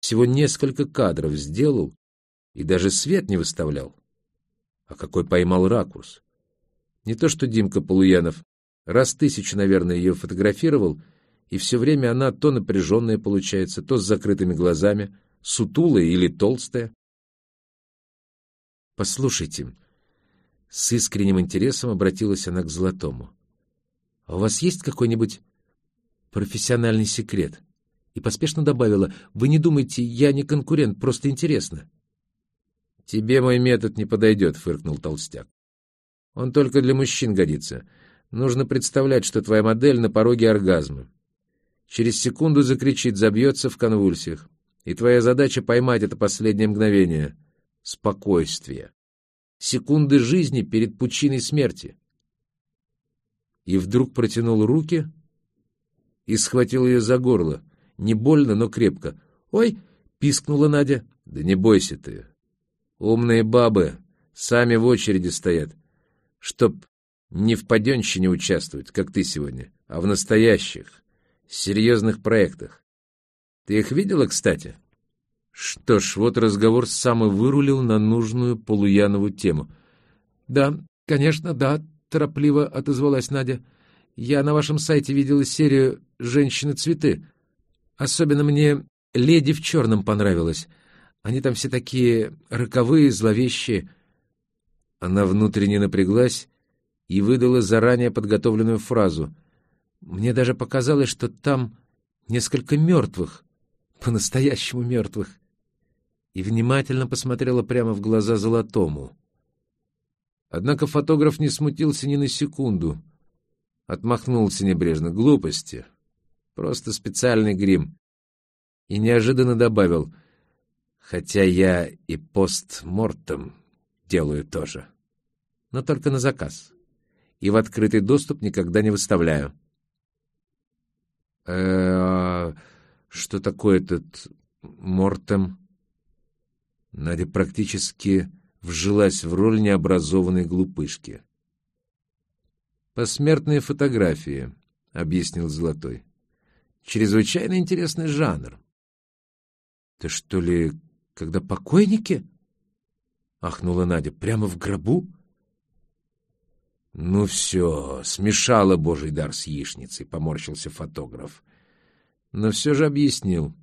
Всего несколько кадров сделал и даже свет не выставлял. А какой поймал ракурс. Не то что Димка Полуянов. Раз тысячу, наверное, ее фотографировал, и все время она то напряженная получается, то с закрытыми глазами, сутулая или толстая. «Послушайте», — с искренним интересом обратилась она к Золотому, «а у вас есть какой-нибудь профессиональный секрет?» И поспешно добавила, «Вы не думайте, я не конкурент, просто интересно». «Тебе мой метод не подойдет», — фыркнул толстяк. «Он только для мужчин годится. Нужно представлять, что твоя модель на пороге оргазма. Через секунду закричит, забьется в конвульсиях. И твоя задача поймать это последнее мгновение. Спокойствие. Секунды жизни перед пучиной смерти. И вдруг протянул руки и схватил ее за горло. Не больно, но крепко. «Ой!» — пискнула Надя. «Да не бойся ты. Умные бабы сами в очереди стоят, чтоб не в паденщине участвовать, как ты сегодня, а в настоящих, серьезных проектах. Ты их видела, кстати? Что ж, вот разговор сам и вырулил на нужную Полуянову тему. «Да, конечно, да», — торопливо отозвалась Надя. «Я на вашем сайте видела серию «Женщины-цветы». Особенно мне «Леди в черном» понравилась. Они там все такие роковые, зловещие. Она внутренне напряглась и выдала заранее подготовленную фразу. Мне даже показалось, что там несколько мертвых, по-настоящему мертвых. И внимательно посмотрела прямо в глаза Золотому. Однако фотограф не смутился ни на секунду. Отмахнулся небрежно. Глупости. Просто специальный грим. И неожиданно добавил — Хотя я и постмортем делаю тоже. Но только на заказ. И в открытый доступ никогда не выставляю. э что такое этот мортем? Надя практически вжилась в роль необразованной глупышки. «Посмертные фотографии», — объяснил Золотой. «Чрезвычайно интересный жанр. Ты что ли когда покойники? — ахнула Надя. — Прямо в гробу? — Ну все, смешала божий дар с яичницей, — поморщился фотограф. Но все же объяснил.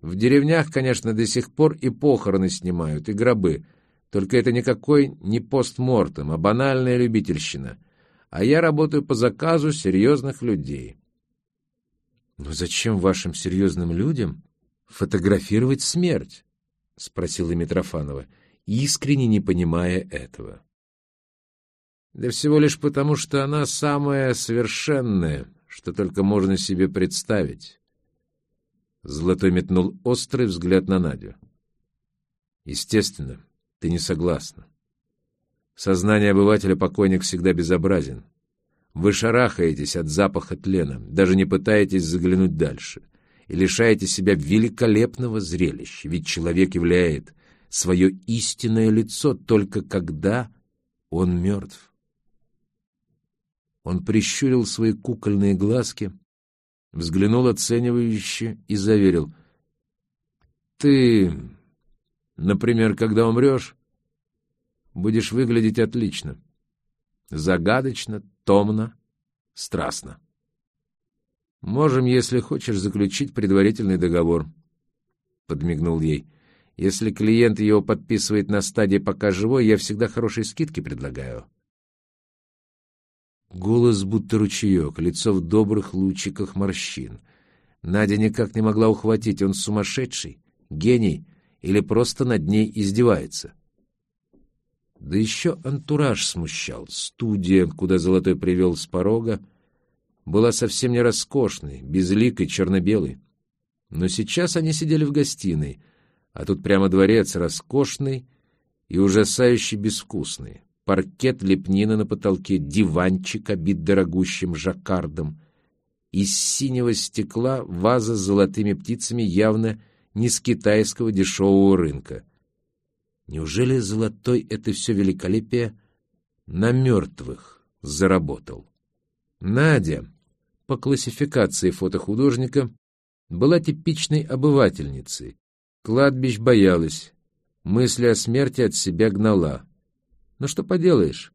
В деревнях, конечно, до сих пор и похороны снимают, и гробы. Только это никакой не постмортем, а банальная любительщина. А я работаю по заказу серьезных людей. — Но зачем вашим серьезным людям фотографировать смерть? — спросила Митрофанова, искренне не понимая этого. «Да всего лишь потому, что она самая совершенная, что только можно себе представить». Золотой метнул острый взгляд на Надю. «Естественно, ты не согласна. Сознание обывателя покойник всегда безобразен. Вы шарахаетесь от запаха тлена, даже не пытаетесь заглянуть дальше и лишаете себя великолепного зрелища, ведь человек являет свое истинное лицо только когда он мертв. Он прищурил свои кукольные глазки, взглянул оценивающе и заверил. «Ты, например, когда умрешь, будешь выглядеть отлично. Загадочно, томно, страстно. «Можем, если хочешь, заключить предварительный договор», — подмигнул ей. «Если клиент его подписывает на стадии «пока живой», я всегда хорошие скидки предлагаю». Голос будто ручеек, лицо в добрых лучиках морщин. Надя никак не могла ухватить, он сумасшедший, гений или просто над ней издевается. Да еще антураж смущал. Студия, куда Золотой привел с порога, была совсем не роскошной, безликой, черно-белой. Но сейчас они сидели в гостиной, а тут прямо дворец роскошный и ужасающе безвкусный. Паркет, лепнина на потолке, диванчик, обит дорогущим жаккардом. Из синего стекла ваза с золотыми птицами явно не с китайского дешевого рынка. Неужели золотой это все великолепие на мертвых заработал? Надя, по классификации фотохудожника, была типичной обывательницей, Кладбищ боялась, мысли о смерти от себя гнала. Но что поделаешь,